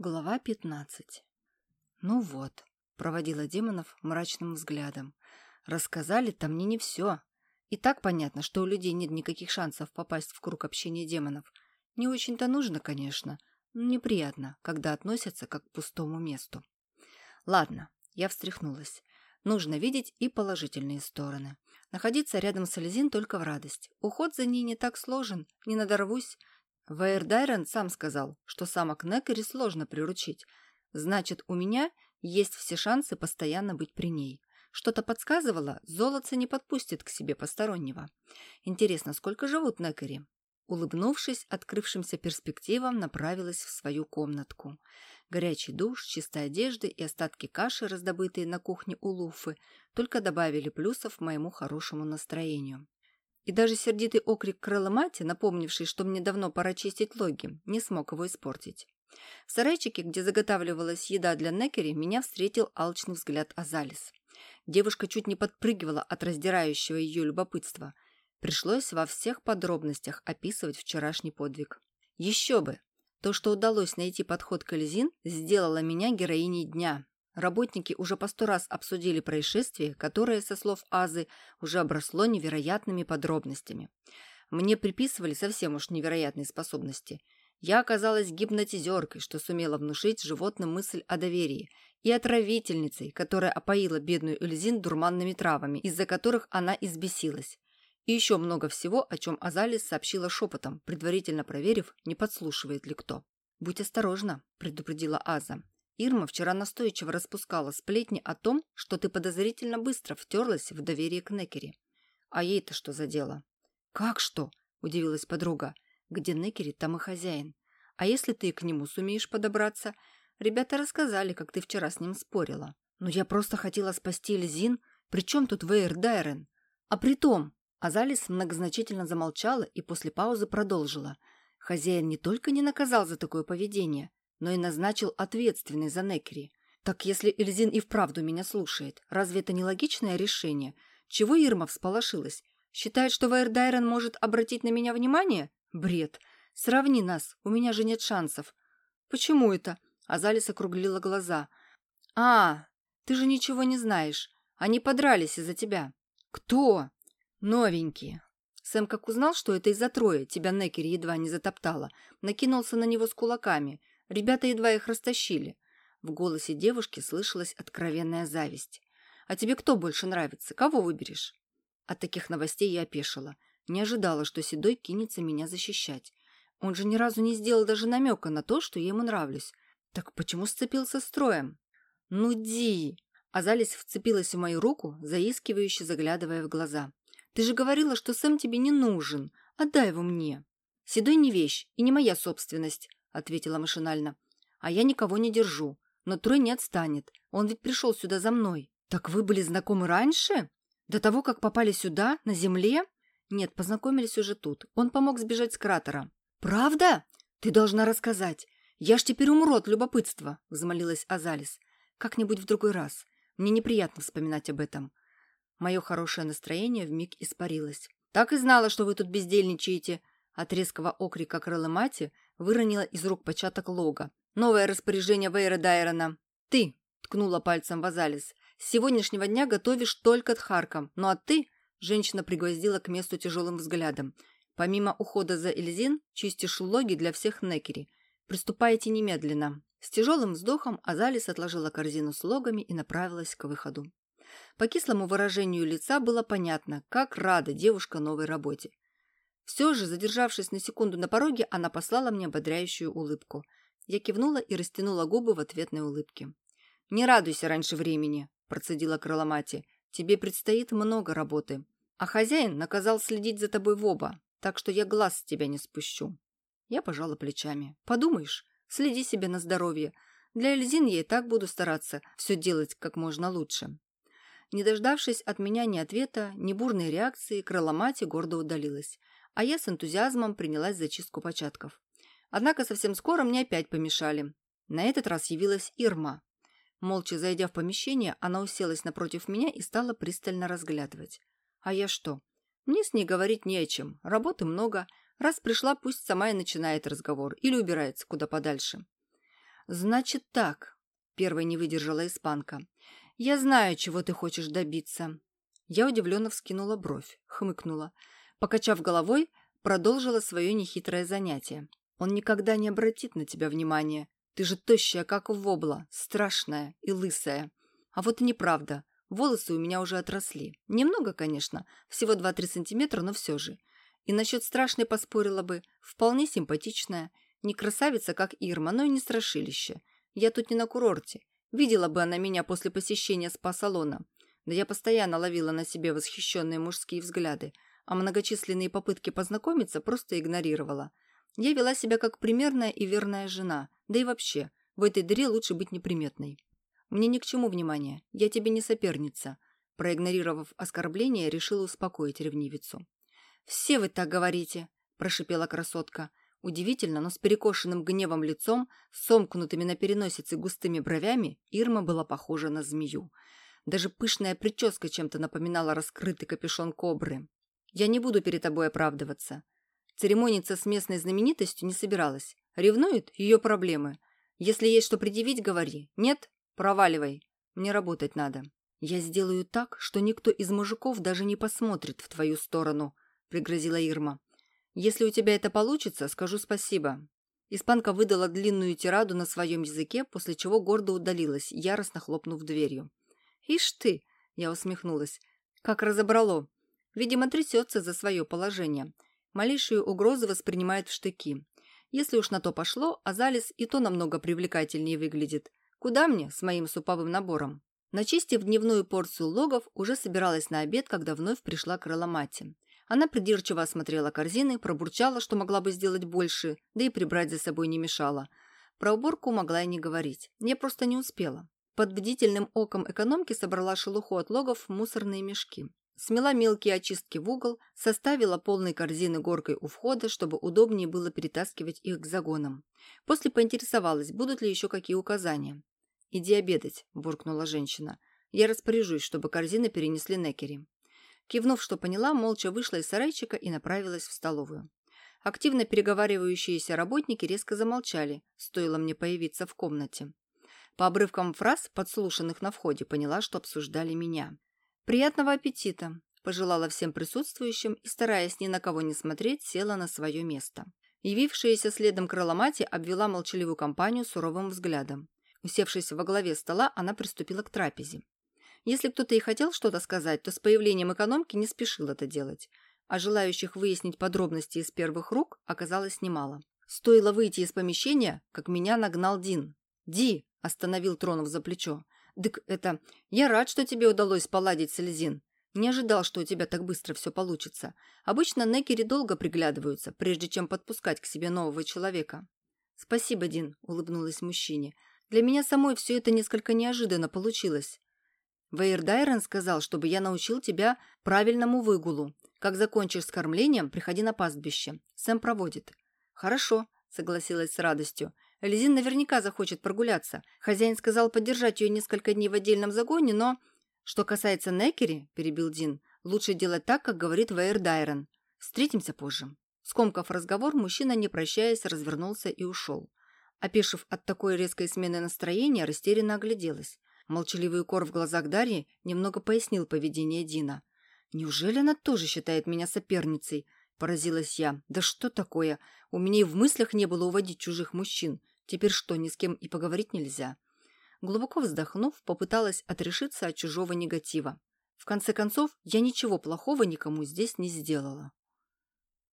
Глава 15. «Ну вот», — проводила демонов мрачным взглядом. «Рассказали-то мне не все. И так понятно, что у людей нет никаких шансов попасть в круг общения демонов. Не очень-то нужно, конечно, но неприятно, когда относятся как к пустому месту. Ладно, я встряхнулась. Нужно видеть и положительные стороны. Находиться рядом с Эльзин только в радость. Уход за ней не так сложен, не надорвусь, Вейрдайрен сам сказал, что самок Некери сложно приручить. Значит, у меня есть все шансы постоянно быть при ней. Что-то подсказывало, золотце не подпустит к себе постороннего. Интересно, сколько живут Некери? Улыбнувшись открывшимся перспективам, направилась в свою комнатку. Горячий душ, чистая одежда и остатки каши, раздобытые на кухне у Луфы, только добавили плюсов моему хорошему настроению. И даже сердитый окрик крыломати, напомнивший, что мне давно пора чистить логи, не смог его испортить. В сарайчике, где заготавливалась еда для Некери, меня встретил алчный взгляд Азалис. Девушка чуть не подпрыгивала от раздирающего ее любопытства. Пришлось во всех подробностях описывать вчерашний подвиг. Еще бы! То, что удалось найти подход к Эльзин, сделало меня героиней дня. Работники уже по сто раз обсудили происшествие, которое, со слов Азы, уже обросло невероятными подробностями. Мне приписывали совсем уж невероятные способности. Я оказалась гипнотизеркой, что сумела внушить животным мысль о доверии, и отравительницей, которая опоила бедную Эльзин дурманными травами, из-за которых она избесилась. И еще много всего, о чем Азалис сообщила шепотом, предварительно проверив, не подслушивает ли кто. «Будь осторожна», – предупредила Аза. Ирма вчера настойчиво распускала сплетни о том, что ты подозрительно быстро втерлась в доверие к Некери. А ей-то что за дело? «Как что?» – удивилась подруга. «Где Некери, там и хозяин. А если ты к нему сумеешь подобраться? Ребята рассказали, как ты вчера с ним спорила. Но я просто хотела спасти Эльзин. Причем тут Вейер Дайрен? А притом...» Азалис многозначительно замолчала и после паузы продолжила. Хозяин не только не наказал за такое поведение, но и назначил ответственный за Некери. Так если Эльзин и вправду меня слушает, разве это не логичное решение? Чего Ирма всполошилась? Считает, что Вайрдайрон может обратить на меня внимание? Бред. Сравни нас, у меня же нет шансов. Почему это? Азалис округлила глаза. А, ты же ничего не знаешь. Они подрались из-за тебя. Кто? Новенькие. Сэм как узнал, что это из-за трое, тебя Некери едва не затоптала, накинулся на него с кулаками. Ребята едва их растащили. В голосе девушки слышалась откровенная зависть. «А тебе кто больше нравится? Кого выберешь?» От таких новостей я опешила. Не ожидала, что Седой кинется меня защищать. Он же ни разу не сделал даже намека на то, что я ему нравлюсь. Так почему сцепился с троем? «Ну, Ди!» Азалис вцепилась в мою руку, заискивающе заглядывая в глаза. «Ты же говорила, что Сэм тебе не нужен. Отдай его мне». «Седой не вещь и не моя собственность. — ответила машинально. «А я никого не держу. Но Трой не отстанет. Он ведь пришел сюда за мной. Так вы были знакомы раньше? До того, как попали сюда, на земле?» «Нет, познакомились уже тут. Он помог сбежать с кратера». «Правда? Ты должна рассказать. Я ж теперь умру от любопытства», — взмолилась Азалис. «Как-нибудь в другой раз. Мне неприятно вспоминать об этом». Мое хорошее настроение вмиг испарилось. «Так и знала, что вы тут бездельничаете», от резкого окрика крылы мати выронила из рук початок лога. «Новое распоряжение Вейра Дайрона!» «Ты!» – ткнула пальцем в Азалис. «С сегодняшнего дня готовишь только тхаркам. Ну а ты...» – женщина пригвоздила к месту тяжелым взглядом. «Помимо ухода за Эльзин, чистишь логи для всех Некери. Приступайте немедленно». С тяжелым вздохом Азалис отложила корзину с логами и направилась к выходу. По кислому выражению лица было понятно, как рада девушка новой работе. Все же, задержавшись на секунду на пороге, она послала мне ободряющую улыбку. Я кивнула и растянула губы в ответной улыбке. «Не радуйся раньше времени», – процедила крыломати. «Тебе предстоит много работы. А хозяин наказал следить за тобой в оба, так что я глаз с тебя не спущу». Я пожала плечами. «Подумаешь, следи себе на здоровье. Для Эльзин я и так буду стараться все делать как можно лучше». Не дождавшись от меня ни ответа, ни бурной реакции, крыломати гордо удалилась а я с энтузиазмом принялась за чистку початков. Однако совсем скоро мне опять помешали. На этот раз явилась Ирма. Молча зайдя в помещение, она уселась напротив меня и стала пристально разглядывать. А я что? Мне с ней говорить не о чем, работы много. Раз пришла, пусть сама и начинает разговор или убирается куда подальше. «Значит так», — первой не выдержала испанка. «Я знаю, чего ты хочешь добиться». Я удивленно вскинула бровь, хмыкнула. Покачав головой, продолжила свое нехитрое занятие. «Он никогда не обратит на тебя внимания. Ты же тощая, как вобла, страшная и лысая. А вот и неправда. Волосы у меня уже отросли. Немного, конечно, всего 2-3 сантиметра, но все же. И насчет страшной поспорила бы. Вполне симпатичная. Не красавица, как Ирма, но и не страшилище. Я тут не на курорте. Видела бы она меня после посещения спа-салона. Да я постоянно ловила на себе восхищенные мужские взгляды, а многочисленные попытки познакомиться просто игнорировала. Я вела себя как примерная и верная жена, да и вообще, в этой дыре лучше быть неприметной. Мне ни к чему внимания, я тебе не соперница. Проигнорировав оскорбление, решила успокоить ревнивицу. «Все вы так говорите», – прошипела красотка. Удивительно, но с перекошенным гневом лицом, сомкнутыми на переносице густыми бровями, Ирма была похожа на змею. Даже пышная прическа чем-то напоминала раскрытый капюшон кобры. «Я не буду перед тобой оправдываться. Церемониться с местной знаменитостью не собиралась. Ревнует – ее проблемы. Если есть что предъявить, говори. Нет – проваливай. Мне работать надо. Я сделаю так, что никто из мужиков даже не посмотрит в твою сторону –— пригрозила Ирма. «Если у тебя это получится, скажу спасибо». Испанка выдала длинную тираду на своем языке, после чего гордо удалилась, яростно хлопнув дверью. «Ишь ты!» — я усмехнулась. «Как разобрало! Видимо, трясется за свое положение. Малейшую угрозу воспринимает в штыки. Если уж на то пошло, Азалис и то намного привлекательнее выглядит. Куда мне с моим суповым набором?» Начистив дневную порцию логов, уже собиралась на обед, когда вновь пришла крыломати. Она придирчиво осмотрела корзины, пробурчала, что могла бы сделать больше, да и прибрать за собой не мешала. Про уборку могла и не говорить. Я просто не успела. Под бдительным оком экономки собрала шелуху от логов в мусорные мешки. Смела мелкие очистки в угол, составила полные корзины горкой у входа, чтобы удобнее было перетаскивать их к загонам. После поинтересовалась, будут ли еще какие указания. «Иди обедать», – буркнула женщина. «Я распоряжусь, чтобы корзины перенесли Некери». Кивнув, что поняла, молча вышла из сарайчика и направилась в столовую. Активно переговаривающиеся работники резко замолчали, стоило мне появиться в комнате. По обрывкам фраз, подслушанных на входе, поняла, что обсуждали меня. «Приятного аппетита!» – пожелала всем присутствующим и, стараясь ни на кого не смотреть, села на свое место. Явившаяся следом крыломати обвела молчаливую компанию суровым взглядом. Усевшись во главе стола, она приступила к трапезе. Если кто-то и хотел что-то сказать, то с появлением экономки не спешил это делать, а желающих выяснить подробности из первых рук оказалось немало. Стоило выйти из помещения, как меня нагнал Дин. «Ди!» – остановил Тронов за плечо. «Дык, это... Я рад, что тебе удалось поладить с Эльзин. Не ожидал, что у тебя так быстро все получится. Обычно некери долго приглядываются, прежде чем подпускать к себе нового человека». «Спасибо, Дин», – улыбнулась мужчине. «Для меня самой все это несколько неожиданно получилось. Вейердайрен сказал, чтобы я научил тебя правильному выгулу. Как закончишь с кормлением, приходи на пастбище. Сэм проводит». «Хорошо», — согласилась с радостью. Элизин наверняка захочет прогуляться. Хозяин сказал поддержать ее несколько дней в отдельном загоне, но... «Что касается Некери», — перебил Дин, — «лучше делать так, как говорит Вейердайрен. Встретимся позже». Скомкав разговор, мужчина, не прощаясь, развернулся и ушел. Опешив от такой резкой смены настроения, растерянно огляделась. Молчаливый укор в глазах Дарьи немного пояснил поведение Дина. «Неужели она тоже считает меня соперницей?» – поразилась я. «Да что такое? У меня и в мыслях не было уводить чужих мужчин. Теперь что, ни с кем и поговорить нельзя?» Глубоко вздохнув, попыталась отрешиться от чужого негатива. В конце концов, я ничего плохого никому здесь не сделала.